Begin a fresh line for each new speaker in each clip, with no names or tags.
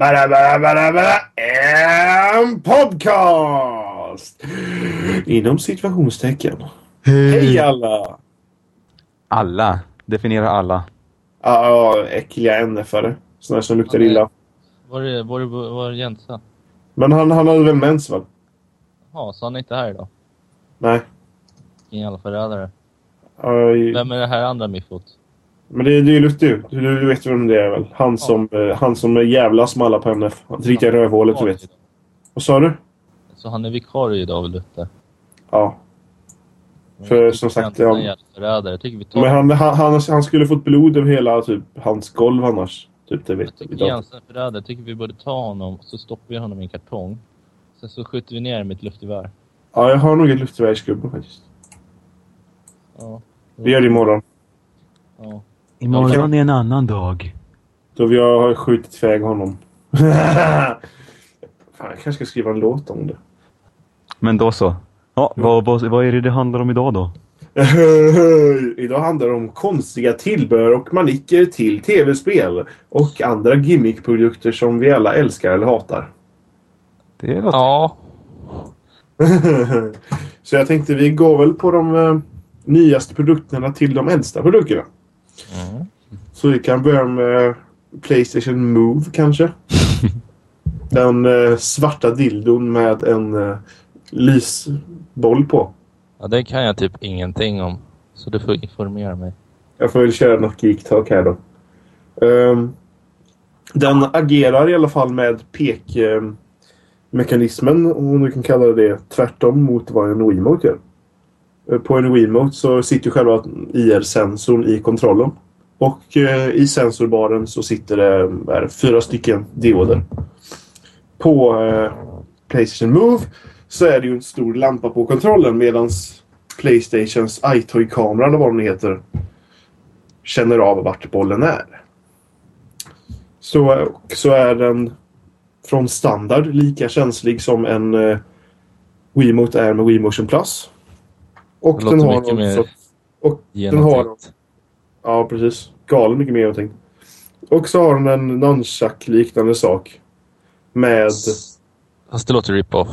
Bara, bara, bara, bara. En podcast! Inom situationstecken. Hej alla!
Alla. Definiera alla.
Ja, ja, äckliga NF-are. Sådana som luktar
Ja, det-
illa.
Var det, var det, var det Jensa?
Men han, han hade väl mens väl?
Jaha, så han är inte här idag?
Nej.
Ingen jävla förrädare.
Aj.
Vem är det här andra miffot?
Men det, det är ju. Du, du vet vem det är väl? Han som, eh, han som är jävlas med alla på NF. Han riktiga rövhålet du vet. Vad sa du?
Så han är vikarie idag väl Lutte?
Ja. För som sagt,
ja.
ja. Men han, han, han, han skulle fått blod över hela typ, hans golv annars. Typ, det vet
Jag tycker. Jensen förrädare. Jag tycker vi borde ta honom och så stoppar vi honom i en kartong. Sen så skjuter vi ner med ett luftgevär.
Ja, jag har nog ett luftgevärsgubbe faktiskt.
Ja.
Vi gör det imorgon.
Ja.
Imorgon är en annan dag.
Då vi har skjutit iväg honom. Fan, jag kanske ska skriva en låt om det.
Men då så. Ja, vad, vad, vad är det det handlar om idag då?
Idag handlar det om konstiga tillbehör och manicker till tv-spel. Och andra gimmickprodukter som vi alla älskar eller hatar.
Det låter...
ja.
Så jag tänkte vi går väl på de eh, nyaste produkterna till de äldsta produkterna.
Mm.
Så vi kan börja med Playstation Move kanske. Den eh, svarta dildon med en eh, lysboll på.
Ja, det kan jag typ ingenting om. Så du får informera mig.
Jag får väl köra något geek talk här då. Ehm, den agerar i alla fall med pekmekanismen, om du kan kalla det tvärtom mot vad en Wiimote gör. Eh, På en Wiimote så sitter själva IR-sensorn i kontrollen. Och eh, i sensorbaren så sitter det är fyra stycken dioder. På eh, Playstation Move så är det ju en stor lampa på kontrollen medans Playstations iToy-kamera eller vad den heter känner av vart bollen är. Så, så är den från standard lika känslig som en eh, Wiimote är med Wiimotion Plus. Och den har
mycket mer
också... Och den har... Ja, precis. Galen mycket mer någonting. Och så har den en nunchuck-liknande sak. Med...
Fast det låter rip-off.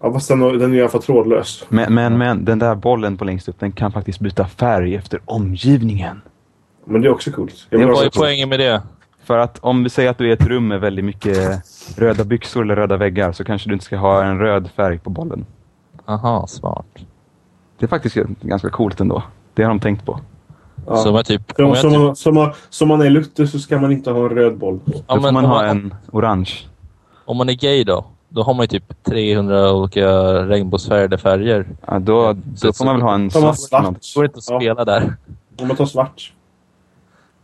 Ja, fast den, den är i alla fall trådlös.
Men, men, men den där bollen på längst upp, den kan faktiskt byta färg efter omgivningen.
Men det är också coolt. Jag
Det
Vad är poängen med det?
För att om vi säger att du är i ett rum med väldigt mycket röda byxor eller röda väggar så kanske du inte ska ha en röd färg på bollen.
Aha, smart.
Det är faktiskt ganska coolt ändå. Det har de tänkt på.
Ja.
Så om jag typ... Om
Som, som,
typ
man, som, man, som man är Lutte så ska man inte ha en röd boll.
Då
ja,
får
men
man ha en orange.
om man är gay då? Då har man ju typ 300 olika regnbågsfärgade färger.
Ja, då,
Så-
då får man väl ha en
Som man
svart. något.
Det går inte att
Ja.
spela där.
Om man tar svart.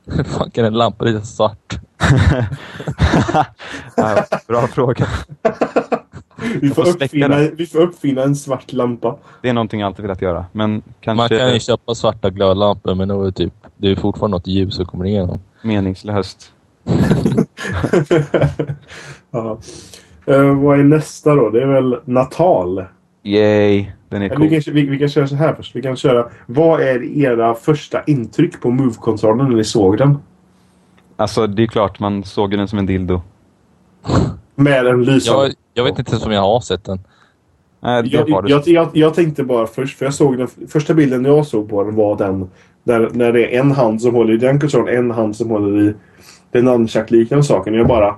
Hur fan kan en lampa bli svart?
ja, bra fråga.
Vi får, uppfinna, vi får uppfinna en svart lampa.
Det är någonting jag alltid velat göra. Men
Man
kanske
kan ju köpa svarta glödlampor men då är typ, det är fortfarande något ljus som kommer igenom.
meningslöst.
ja. Eh, vad är nästa då? Det är väl Natal.
Yay, den är
Eller Vi,
cool.
kan, vi, vi kan köra så här först. Vi kan köra. Vad är era första intryck på Move-kontrollen när ni såg den?
Alltså, det är klart, man såg den som en dildo.
Med en lysande...
Jag, vet inte ens om jag har sett den.
Nej, det
Jag, jag, jag, jag tänkte bara först, för jag såg den första bilden jag såg på den var den där, när det är en hand som håller i den kontrollen, en hand som håller i den nunchuck-liknande saken. Jag bara...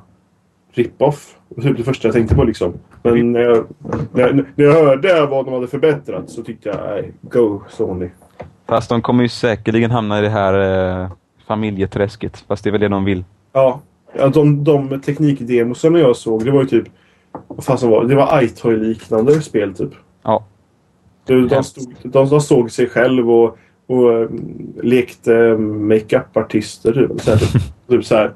Rip-off. Typ det första jag tänkte på liksom. Men när jag, när, när jag hörde vad de hade förbättrat så tyckte jag, nej, go Sony.
Fast de kommer ju säkerligen hamna i det här eh, familjeträsket. Fast det är väl det de vill.
Ja, ja de, de teknikdemosen jag såg, det var ju typ... Vad fan som var det? var iToy-liknande spel typ.
Ja.
De, de, stod, de, de såg sig själv och, och um, lekte makeup-artister. Typ. Så här, typ, typ så här,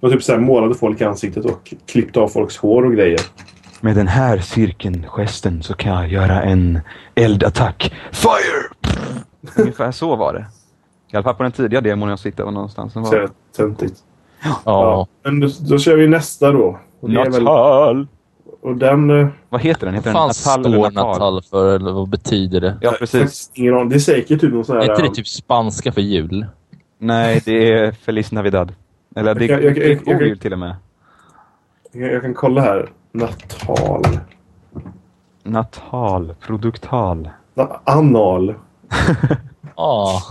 de typ så här målade folk i ansiktet och klippte av folks hår och grejer.
Med den här cirkeln, gesten, så kan jag göra en eldattack. Fire! Ungefär så var det. I alla fall på den tidiga demon jag siktade någonstans. Var...
töntigt.
Ja.
Ja. Men då, då kör vi nästa då. Är väl,
Natal!
Och den... eh,
Vad heter den? Heter den Natal eller Natal?
Natal för eller vad betyder det?
Ja, precis.
Det är säkert typ någon sån här...
Är inte det typ spanska för jul?
Nej, det är Feliz Navidad. Eller det,
Jag- jag- jag-
är
jag-
jul till och med.
Jag jag kan kolla här. Natal.
Natal, produktal.
Na, anal.
Ja.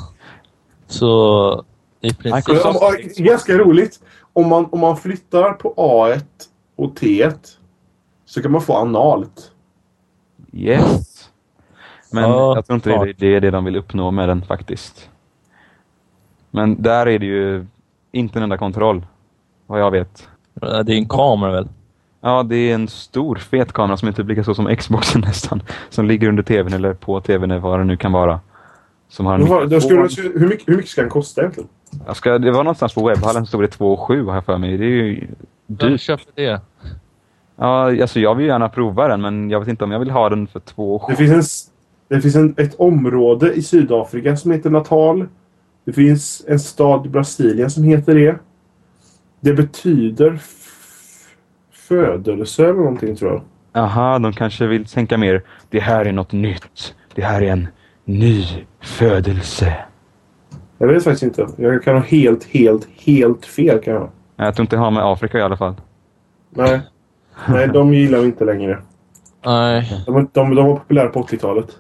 Så i princip...
Ganska roligt. Om man, om man flyttar på A1 och T1 så kan man få analt.
Yes. Men
Ja,
jag tror inte det,
klart.
det är det de vill uppnå med den faktiskt. Men där är det ju inte en enda kontroll. Vad jag vet.
Det är en kamera väl?
Ja, det är en stor fet kamera som är typ lika stor som Xboxen nästan. Som ligger under tvn eller på tvn eller vad det nu kan vara. Som har en
har- då skulle, hur, mycket, hur mycket ska den kosta egentligen?
Jag ska, det var någonstans på webbhallen stod det 2,7 har jag för mig. Det är ju
Vem
dyrt.
köper det?
Ja, alltså jag vill gärna prova den men jag vet inte om jag vill ha den för 2,7.
Det finns, en, det finns en, ett område i Sydafrika som heter Natal. Det finns en stad i Brasilien som heter det. Det betyder födelse eller någonting tror jag.
Aha, de kanske vill tänka mer. Det här är något nytt. Det här är en ny födelse.
Jag vet faktiskt inte. Jag kan ha helt, helt, helt fel kan jag.
Jag tror inte det har med Afrika i alla fall.
Nej. Nej, de gillar vi inte längre.
Nej.
De, de, de var populära på 80-talet.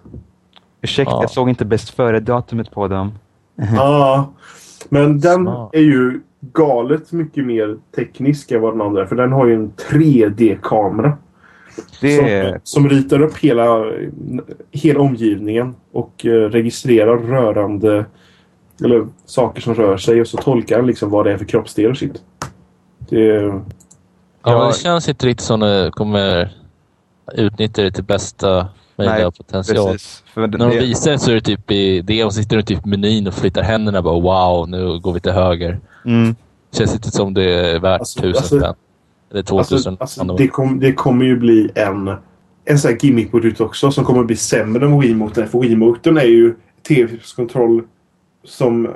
Ursäkta,
Ja.
jag såg inte bäst före-datumet på dem.
Ja. Men den
Smart.
är ju galet mycket mer teknisk än vad den andra är. För den har ju en 3D-kamera.
Det
Som, som ritar upp hela, hela omgivningen och eh, registrerar rörande eller saker som rör sig och så tolkar den liksom vad det är för kroppsdelar och shit. Det,
Ja, det känns inte riktigt som det kommer utnyttja det till bästa möjliga potential.
Precis. För det,
När de visar det så är det typ i det och sitter de typ i menyn och flyttar händerna bara wow, nu går vi till höger.
mm,
Känns inte som det är värt
Alltså,
tusen
alltså-
spänn. Eller två tusen.
alltså, alltså, det, kom, det kommer ju bli en, en sån här gimmick-produkt också som kommer bli sämre än Wiimoten. För Wiimoten är ju tv-kontroll som eh,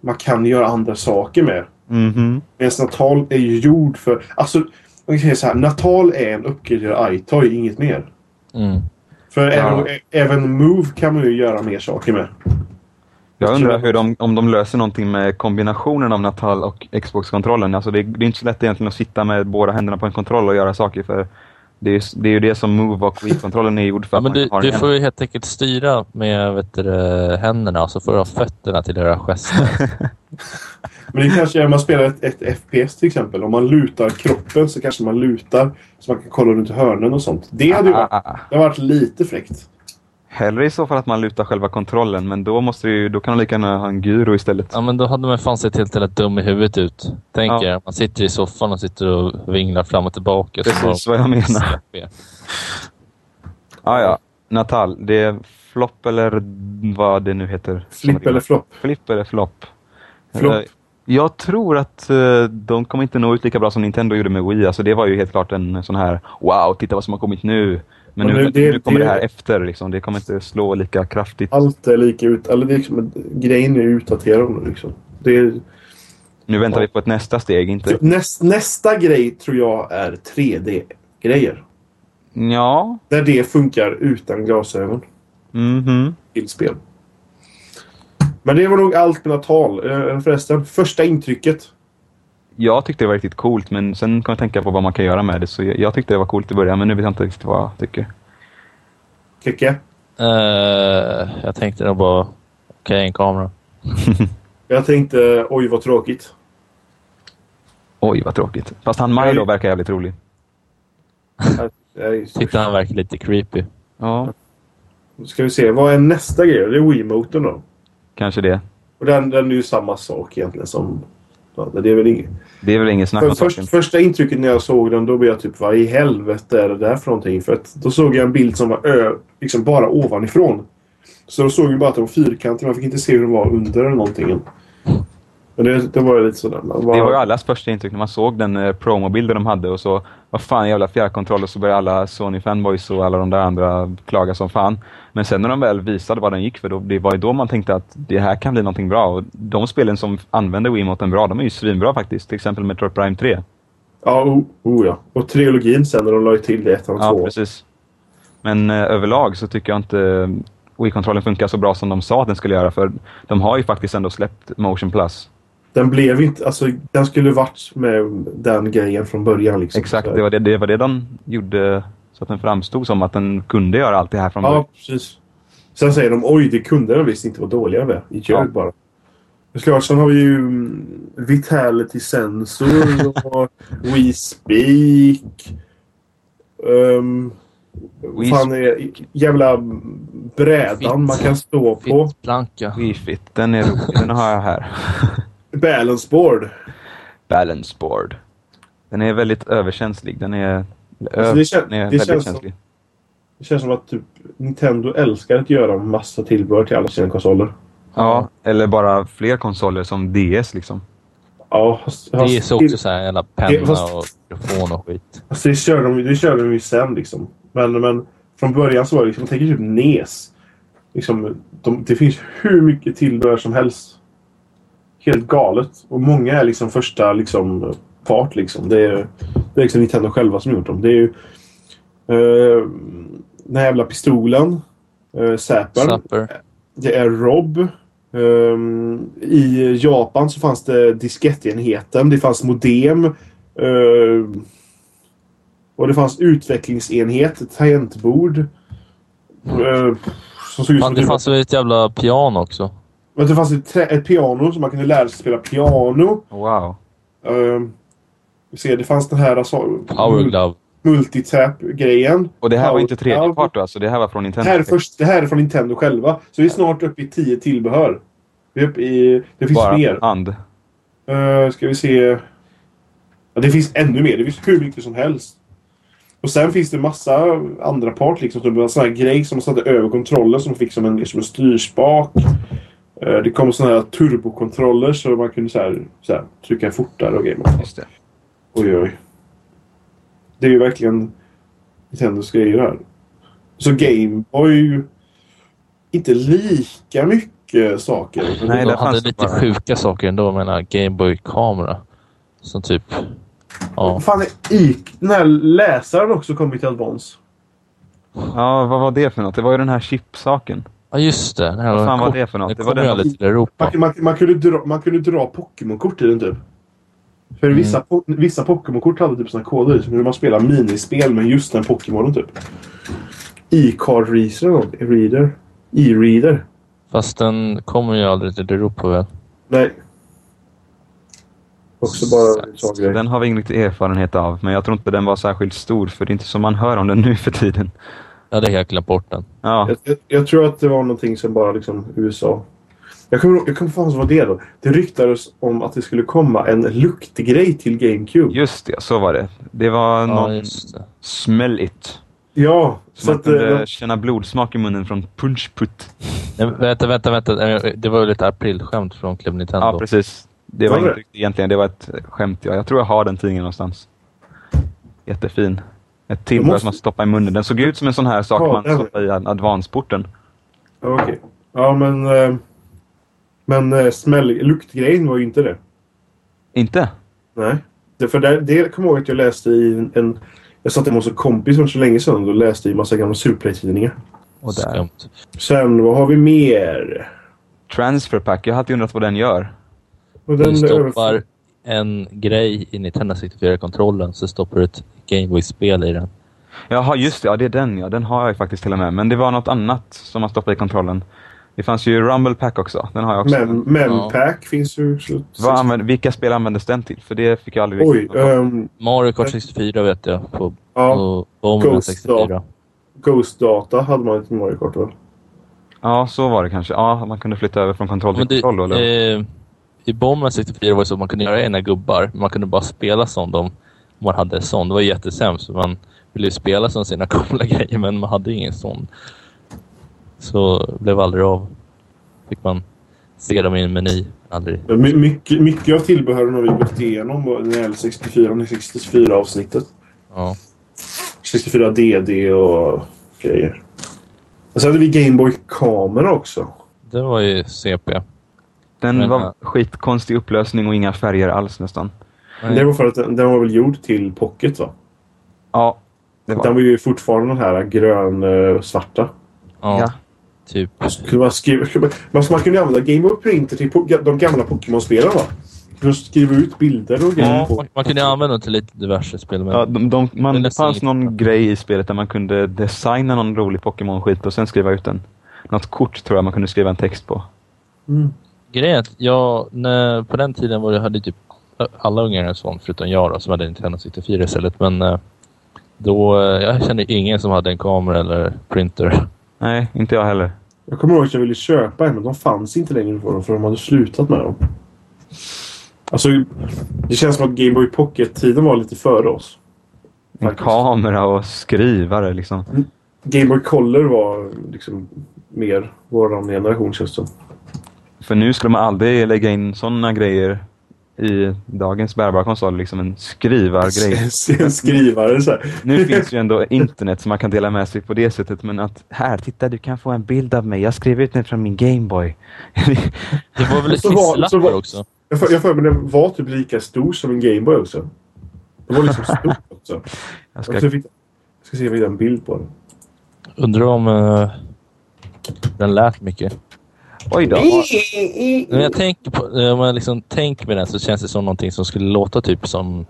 man kan göra andra saker med.
mhm.
Medan Natal är ju gjord för... Alltså, man kan säga så här. Natal är en uppgraderad iToy, inget mer.
Mm.
För
Ja.
även, även Move kan man ju göra mer saker med.
Jag undrar hur de, om de löser någonting med kombinationen av Natal och Xbox-kontrollen. Alltså det, det är inte så lätt egentligen att sitta med båda händerna på en kontroll och göra saker för det är, ju- det är ju det som Move och Wii-kontrollen är gjord för.
Ja, men du, du får ju helt enkelt styra med vet du, händerna och så får du ha fötterna till att göra gester.
Men det kanske är om man spelar ett, ett FPS till exempel. Om man lutar kroppen så kanske man lutar så man kan kolla runt hörnen och sånt. Det hade ju varit,
Ah, ah.
det har varit lite fräckt.
Hellre i så fall att man lutar själva kontrollen, men då, måste du, ju- då kan de lika gärna ha en guru istället.
Ja, men då hade man fan sett helt, helt dum i huvudet ut. Tänk
Ja.
er, man sitter i soffan och sitter och vinglar fram och tillbaka.
Precis vad jag menar. Ah, ja, Natal. Det är flopp eller vad det nu heter.
Flipp eller flopp.
Flipp eller flopp.
Flopp.
Eh, Jag tror att eh, de kommer inte nå ut lika bra som Nintendo gjorde med Wii. Alltså det var ju helt klart en sån här wow, titta vad som har kommit nu. Men nu,
nu- det-
nu kommer det,
det-
här efter liksom. Det kommer inte slå lika kraftigt.
Allt är lika ut... Eller liksom, grejen är utdaterad nu liksom. Det
Nu väntar vi på ett nästa steg. Inte...
näst, nästa grej tror jag är 3D-grejer.
Ja.
Där det funkar utan glasögon
Mhm.
till spel. Men det var nog allt med Natal. Eh, Förresten, första intrycket.
Jag tyckte det var riktigt coolt, men sen kan jag tänka på vad man kan göra med det. Så jag, jag tyckte det var coolt i början, men nu vet jag inte riktigt vad jag tycker.
Kicke.
Eh, jag tänkte nog bara, okej, en kamera.
Jag tänkte, oj vad tråkigt.
Oj, vad tråkigt. Fast han Milo verkar jävligt rolig.
Titta, han verkar lite creepy.
Ja,
Ska vi se, vad är nästa grej? Det är Wiimoten då.
kanske det.
Och den, den är ju samma sak egentligen som... Ja, det är väl inget.
Det är väl inget snack
För,
om
först,
saken.
första intrycket när jag såg den, då blev jag typ vad i helvete är det där för någonting? För att då såg jag en bild som var ö, liksom bara ovanifrån. Så då såg jag bara att den var fyrkantig. Man fick inte se hur den var under eller någonting. Men det, det var lite sådär. Bara,
Det var ju allas första intryck när man såg den eh, promobilden de hade och så vad fan jävla fjärrkontroll och så började alla Sony-fanboys och alla de där andra klaga som fan. Men sen när de väl visade vad den gick för, då, det var ju då man tänkte att det här kan bli någonting bra. Och de spelen som använder Wiimoten bra, de är ju svinbra faktiskt. Till exempel Metroid Prime 3.
Ja, oh, oh ja. Och trilogin sen när de la till det ettan och
Ja, precis. Men eh, överlag så tycker jag inte eh, Wii-kontrollen funkar så bra som de sa att den skulle göra. För de har ju faktiskt ändå släppt Motion Plus.
Den blev inte... Alltså, den skulle varit med den grejen från början. Liksom.
Exakt, det var det, det var det de gjorde så att den framstod som att den kunde göra allt det här från början.
Ja, precis. Sen säger de oj, det kunde den visst inte vara dåliga med. I ljög
Ja.
bara. Såklart, sen har vi ju mm, Vitality Sensor och We Speak. Um,
We
fan är jävla brädan
Fit.
man kan stå på.
Fittplanka.
Wii Fit, den är rolig. Den har jag här.
Balance board.
Balance board. Den är väldigt överkänslig. Den är,
Alltså, det kän-
den är
det
väldigt
känns som-
känslig.
Det känns som att typ, Nintendo älskar att göra massa tillbehör till alla sina konsoler.
Ja, eller bara fler konsoler som DS liksom.
Ja, fast,
Det är också så här en jävla penna
fast-
och mikrofon och skit.
Alltså det körde de, det körde de ju sen liksom. Men, men från början så var det liksom, tänk typ NES. Liksom, de, det finns hur mycket tillbehör som helst. Helt galet. Och många är liksom första liksom, part liksom. Det är, det är liksom Nintendo själva som gjort dem. Det är ju eh, den här jävla pistolen. Uh, Zapper. Det är Rob. Ehm, I Japan så fanns det diskettenheten. Det fanns modem. ehm, och det fanns utvecklingsenhet, tangentbord. Uh, som såg ut som
det
typ-
fanns väl ett jävla piano också?
Men det fanns ett, ett piano som man kunde lära sig spela piano.
Wow.
Ehm, vi ser, det fanns den här alltså,
Power Glove.
multitap-grejen.
Och det här var
Power
inte tredje part alltså det här var från
Det
Nintendo?
här, är först, det här är från Nintendo själva. Så vi är snart uppe i tio tillbehör. Vi är uppe i... Det finns
Bara
mer.
hand.
Uh, ska vi se. Ja, det finns ännu mer. Det finns hur mycket som helst. Och sen finns det massa andra part. Liksom, typ sån här grej som man satte över kontrollen som fick som en, som en styrspak. Eh, det kom såna här turbokontroller så man kunde så här, så här, trycka fortare och grejer.
Just det.
Oj, oj. Det är ju verkligen Nintendos grejer här. Så Gameboy... Inte lika mycket saker.
Nej,
De
där
hade
fanns det
lite
bara-
sjuka saker ändå. Jag menar Gameboy-kamera. Som typ... Ja.
Fan I, den här läsaren också kommit till Advance?
Ja, vad var det för något? Det var ju den här chipsaken.
Ja, just det. Den här
Vad fan var det för något?
Det
var den-
aldrig till Europa.
Man, man, man, kunde dra, man kunde dra Pokémon-kort i den typ. För
Mm.
vissa, po- vissa Pokémon-kort hade typ såna koder i. Så kunde man spela minispel med just den Pokémonen typ. E-card reader. E-reader.
Fast den kommer ju aldrig till Europa väl?
Nej. Också bara grej.
Den har vi ingen riktig erfarenhet av, men jag tror inte den var särskilt stor, för det är inte som man hör om den nu för tiden.
Jag hade helt glömt bort den.
Ja,
Jag, jag, jag tror att det var någonting som bara liksom USA. Jag kommer jag kommer fan vad det då. Det ryktades om att det skulle komma en luktgrej till GameCube.
just det, så var det. Det var
Ja,
någon
det.
smell it.
Ja,
Så
så
man
att...
kunde
eh,
känna blodsmak i munnen från Punch Put.
Nej, vänta, vänta, vänta. Eh, Det var väl ett aprilskämt från Club Nintendo?
Ja, precis. Det var
Var det?
inte riktigt egentligen, det var ett skämt. Ja. Jag tror jag har den tidningen någonstans. Jättefin. Ett tillbehör
måste-
som man stoppar i munnen. Den såg ut som en sån här sak
Ja,
man stoppar i advansporten.
ja, Okej. Ja, men... eh, Men uh, smäll... Luktgrejen var ju inte det.
Inte?
Nej. Det, för det, det kommer jag ihåg att jag läste i en... en jag satt hemma hos en kompis för så länge sedan och läste i massa gamla Superplay-tidningar.
Och där.
Sen, vad har vi mer?
Transfer pack, jag har alltid undrat vad den gör.
Och
Du
den
stoppar en grej i Nintendo 64-kontrollen så stoppar du ett Gameboy-spel i den.
Jaha, just det. Ja, det är den ja. Den har jag faktiskt till och med. Men det var något annat som man stoppade i kontrollen. Det fanns ju Rumble Pack också. Den har jag också.
Men, Mempack
Ja.
finns ju. Så,
Vad använder, vilka spel användes den till? För det fick jag aldrig
Oj. ehm,
Mario Kart 64 vet jag. På,
ja.
på
Ghost
64.
Ghost Data hade man ett Mario Kart väl?
Ja, så var det kanske. Ja, man kunde flytta över från kontroll till
det,
kontroll. Eller?
eh, I Bomberman 64 var det så att man kunde göra egna gubbar. Men man kunde bara spela som dem. Om man hade en sån. Det var jättesämst. för Man ville ju spela som sina coola grejer men man hade ingen sån. Så det blev aldrig av. Fick man se dem i en meny. Aldrig.
My- mycket, mycket av tillbehören har vi gått igenom när det gäller 64 och 64 avsnittet.
Ja.
64 DD och grejer. Och sen hade vi Gameboy-kamera också.
Det var ju CP.
Den
men,
var skitkonstig upplösning och inga färger alls nästan.
Det var för att den, den var väl gjord till Pocket va?
Ja, det var
Den var ju fortfarande den här grön-svarta.
Ja.
Ja.
Typ.
Kunde man, skriva, kunde man, man kunde ju använda Game Boy Printer till de gamla Pokémon-spelen va? För att skriva ut bilder och grejer
Ja,
på.
man, man kunde använda den till lite diverse spel. Men
Ja, de, de, man,
Det
fanns någon grej i spelet där man kunde designa någon rolig Pokémon-skit och sen skriva ut den. Något kort tror jag man kunde skriva en text på.
Mm.
grejen är att jag, när, på den tiden var det, hade typ alla ungar en sån, förutom jag då, som hade Nintendo 64 istället. Men eh, då, eh, jag kände ingen som hade en kamera eller printer.
Nej, inte jag heller.
Jag kommer ihåg att jag ville köpa en, men de fanns inte längre för dem, för de hade slutat med dem. Alltså, det känns som att Game Boy Pocket-tiden var lite före oss.
En kamera och skrivare liksom.
Game Boy Color var liksom mer våran generation känns det.
För nu skulle man aldrig lägga in sådana grejer i dagens bärbara konsol, liksom en skrivargrej.
En skrivare så här.
Nu finns ju ändå internet som man kan dela med sig på det sättet, men att här, titta du kan få en bild av mig. Jag skrev ut den från min Gameboy.
Det var väl kisslappar också?
Jag får jag får mig den var typ lika stor som en Game Boy också. Det var liksom stort också.
jag
Jag
ska,
jag ska se om jag hittar en bild på den.
Undrar om eh, den lät mycket.
Oj då.
Men jag tänker på, om man liksom tänker med den så känns det som någonting som skulle låta typ som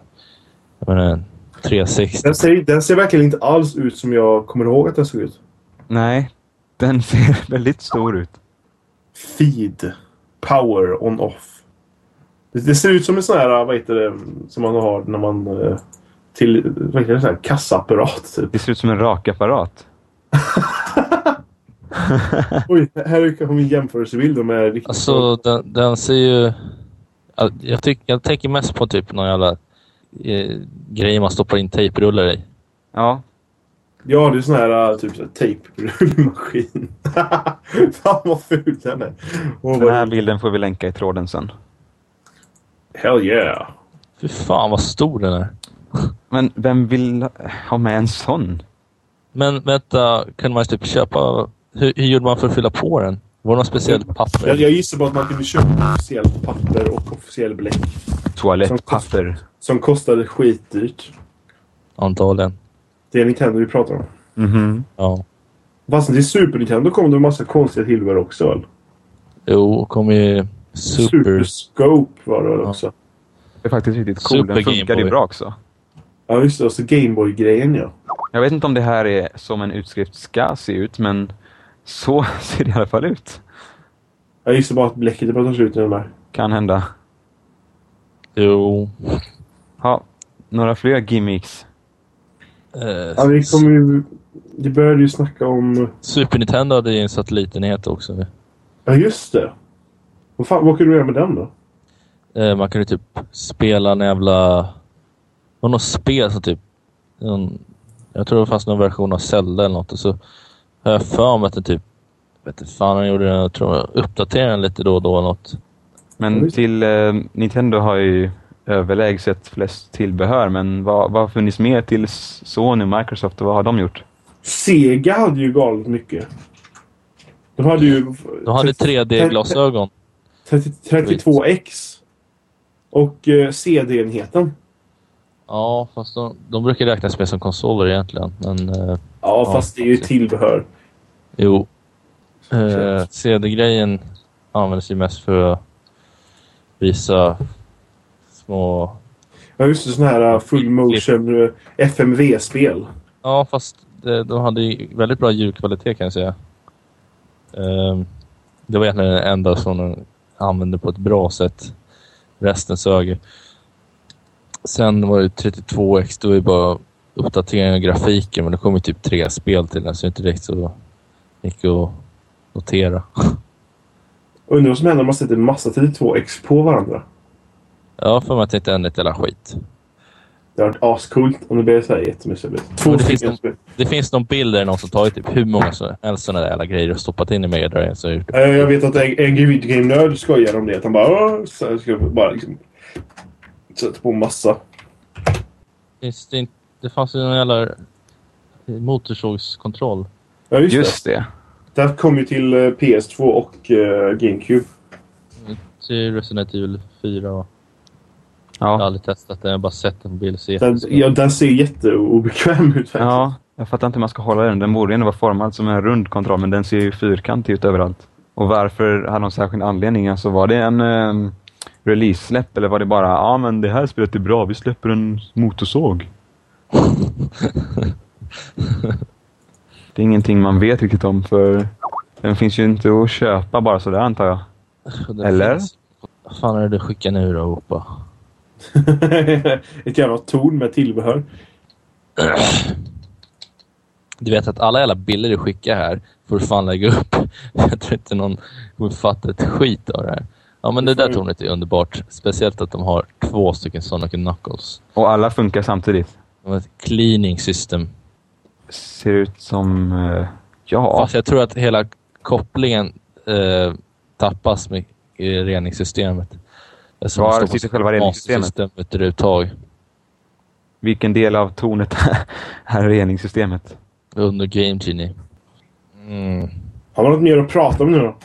jag menar, 360.
Den ser, den ser verkligen inte alls ut som jag kommer ihåg att den såg ut.
Nej, den ser väldigt stor ut.
Feed. Power on off. Det, det ser ut som en sån här, vad heter det, som man har när man... eh, Till, vad heter det, sån här kassaapparat typ.
Det ser ut som en rakapparat.
Oj, här har vi en jämförelsebild med riktigt...
Alltså den, den ser ju... Jag, tyck, jag tänker mest på typ någon jävla eh, grej man stoppar in tejprullar i.
Ja,
Ja, det är sån här uh, typ så tejprullmaskin. Fan vad ful den är. Åh,
den här bilden får vi länka i tråden sen.
Hell yeah.
Fy fan vad stor den är.
Men vem vill ha med en sån?
Men vänta, kunde man typ köpa... Hur, hur gjorde man för att fylla på den? Var det något speciellt papper?
Jag, jag gissar på att man kunde köpa officiellt papper och officiell bläck.
Toalettpapper.
Som kostade skitdyrt.
Antagligen.
Det är Nintendo vi pratar om.
Mhm.
Ja.
Fast till Super Nintendo kom det en massa konstiga tillbehör också väl?
Jo, kom ju Super...
Scope var det väl
Ja.
också?
Det är faktiskt riktigt cool.
Super
Den funkar ju bra också.
Ja just det, och så Gameboy-grejen ja.
Jag vet inte om det här är som en utskrift ska se ut, men så ser det i alla fall ut.
Jag gissar bara att bläcket är på att ta slut i den där.
Kan hända.
Jo.
Ha, några fler gimmicks?
Eh,
Ja, vi kom ju... Vi började ju snacka om...
Super Nintendo hade ju en satellitenhet också.
Ja just det. Vad, fan, vad kunde du göra med den då?
Eh, man kunde typ spela en jävla... Det var något spel som typ... En, jag tror det fanns någon version av Zelda eller något och så har jag för mig att det typ... vet inte fan han gjorde det. Jag tror jag uppdaterade den lite då och då eller något.
Men till eh, Nintendo har ju överlägset flest tillbehör, men vad, vad har funnits mer till Sony och Microsoft och vad har de gjort?
Sega hade ju galet mycket. De hade ju...
De hade 3D-glasögon.
30 32X. Och eh, CD-enheten.
Ja, fast de, de brukar räknas med som konsoler egentligen. Men eh,
Ja, fast det är ju tillbehör.
jo. Eh. CD-grejen används ju mest för att visa små...
Ja, just det. Sån här uh, full motion uh, FMV-spel.
Ja, fast det, de hade ju väldigt bra ljudkvalitet kan jag säga. Ehm, det var egentligen det enda som de använde på ett bra sätt. Resten sög. Sen var det 32X, det var ju bara uppdatering av grafiken, men det kom ju typ tre spel till den, så det är inte direkt så mycket att notera.
Undrar vad som händer om man sätter massa 32X på varandra.
Ja, för mig att det inte är ett jävla skit.
Det har varit ascoolt om det blev så här jättemysigt. Två
det finns. Det finns någon bild där någon som tagit typ hur många så- helst sådana där jävla grejer och stoppat in i Mega Drive. Så
Jag vet att en, en Game Nerd skojar om det. Att han bara... Så jag ska bara liksom... Sätta på massa.
Finns det, inte, det fanns ju någon jävla motorsågskontroll.
Ja, just,
Just det.
det. Det kom ju till eh, PS2 och eh, GameCube.
Till Resident Evil 4. Och jag har
Ja.
aldrig testat den, jag har bara sett den på bild.
Den, ja, den ser jätteobekväm ut faktiskt.
ja, jag fattar inte hur man ska hålla den. Den borde ju ändå vara formad som en rund kontroll, men den ser ju fyrkantig ut överallt. Och varför hade de särskild anledning? Alltså var det en, eh, release-släpp eller var det bara ja men det här spelet är bra, vi släpper en motorsåg? Det är ingenting man vet riktigt om för den finns ju inte att köpa bara sådär antar jag.
Det
Eller?
finns- Vad fan är det du skickar nu då, Opa?
Ett jävla torn med tillbehör.
Du vet att alla jävla bilder du skickar här får du fan lägga upp. Jag tror inte någon kommer fatta ett skit av det här. Ja men det där tornet är underbart. Speciellt att de har två stycken Sonic Knuckles.
Och alla funkar samtidigt.
Ett cleaning system.
Ser ut som... eh, ja.
Fast jag tror att hela kopplingen eh, tappas med i reningssystemet. Eftersom
Var sitter själva reningssystemet?
mastersystemet överhuvudtaget.
Vilken del av tornet är reningssystemet?
Under Game Genie. Mm.
Har man något mer att prata om nu då?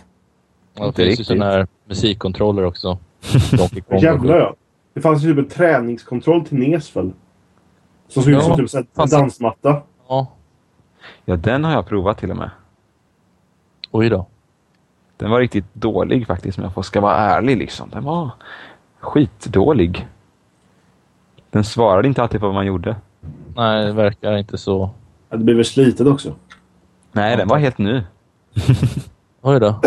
Ja, det
Inte
finns ju
riktigt.
sådana här musikkontroller också. Donkey Kong.
Jävlar ja. Det fanns ju typ en träningskontroll till NES väl? Som såg ut som typ en
fast-
dansmatta.
Ja,
Ja, den har jag provat till och med.
oj då.
Den var riktigt dålig faktiskt, om jag får ska vara ärlig. Liksom. Den var skitdålig. Den svarade inte alltid på vad man gjorde.
Nej, det verkar inte så.
Ja, det blir väl slitet också.
Nej, den var helt ny.
Oj då.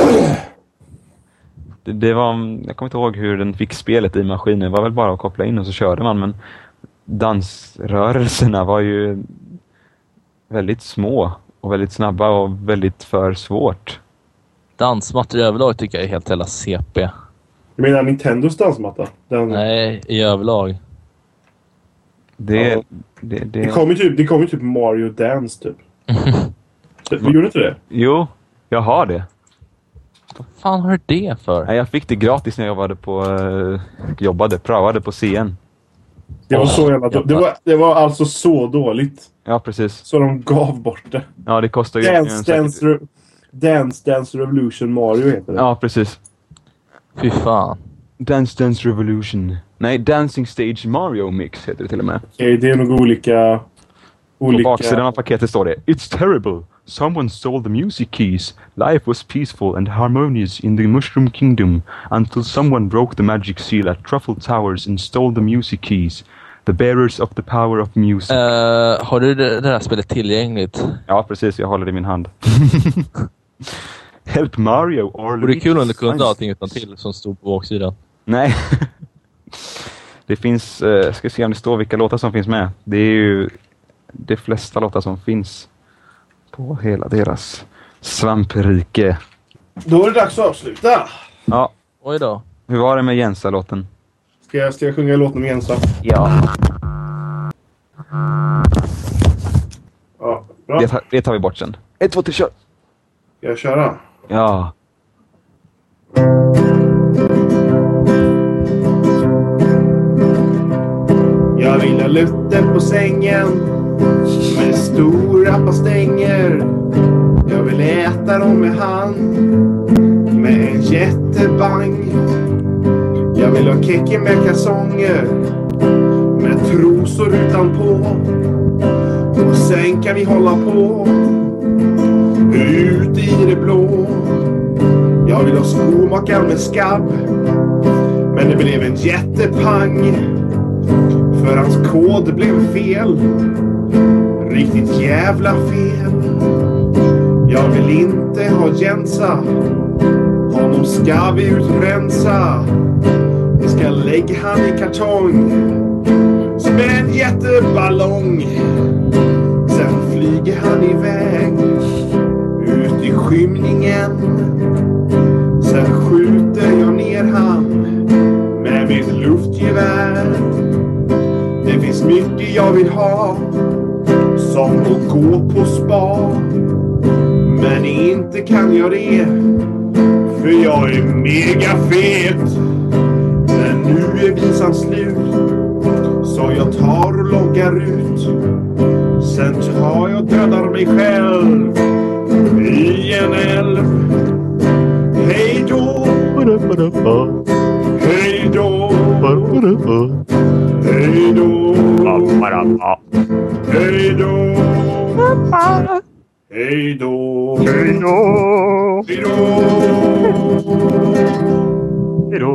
Det, det var, jag kommer inte ihåg hur den fick spelet i maskinen. Det var väl bara att koppla in och så körde man. Men dansrörelserna var ju väldigt små och väldigt snabba och väldigt för svårt.
Dansmattor överlag tycker jag är helt jävla CP.
Du menar Nintendos dansmatta? Den,
Nej, i överlag.
Det,
Ja.
det, det,
Det kom ju typ, det kom ju typ Mario Dance typ. Det- Gjorde inte det?
Jo, jag har det.
Vad fan har du det för?
Nej, jag fick det gratis när jag jobbade på, eh, jobbade, prövade på CN.
Det var så jävla det var, det var alltså så dåligt.
Ja, precis.
Så de gav bort det.
Ja, det kostar ju...
Dance Dance, Re- Dance Dance Revolution Mario heter det.
Ja, precis.
Fy fan.
Dance Dance Revolution. Nej, Dancing Stage Mario Mix heter det till och med.
Okej, det är nog olika...
På
olika...
baksidan av paketet står det It's terrible. Someone stole the music keys. Life was peaceful and harmonious in the Mushroom Kingdom until someone broke the magic seal at Truffle Towers and stole the music keys. The bearers of the power of music.
Eh, har du det, det här spelet tillgängligt?
Ja, precis. Jag håller det i min hand. Help Mario or...
Vore det kul om du kunde allting utan till som stod på baksidan.
Nej. det finns... Uh, ska se om det står vilka låtar som finns med. Det är ju de flesta låtar som finns på hela deras svamprike.
Då är det dags att avsluta.
Ja,
Oj då.
hur var det med Jensa-låten?
Ska jag, ska jag sjunga låten med Jensa?
Ja.
Ja, bra.
Det, tar- det tar vi bort sen. Ett, två, tre, kör!
Ska jag köra?
Ja.
Jag vill ha lutten på sängen med stora pastänger. Jag vill äta dem med hand med en jättebang. Jag vill ha keke med kalsonger med trosor utanpå. Och sen kan vi hålla på ut i det blå. Jag vill ha skomakar med skabb men det blev en jättepang. För hans kod blev fel. Riktigt jävla fel. Jag vill inte ha Jensa. Honom ska vi utrensa. Vi ska lägga han i kartong. Som en jätteballong. Sen flyger han iväg. Ut i skymningen. Sen skjuter jag ner han med mitt luftgevär. Det finns mycket jag vill ha som att gå på spa. Men inte kan jag det för jag är mega fet. Men nu är visan slut så jag tar och loggar ut. Sen tar jag och dödar mig själv i en älv. Hej då, hej då, hej då. Hej då! Hej då! Hej då! Hej då!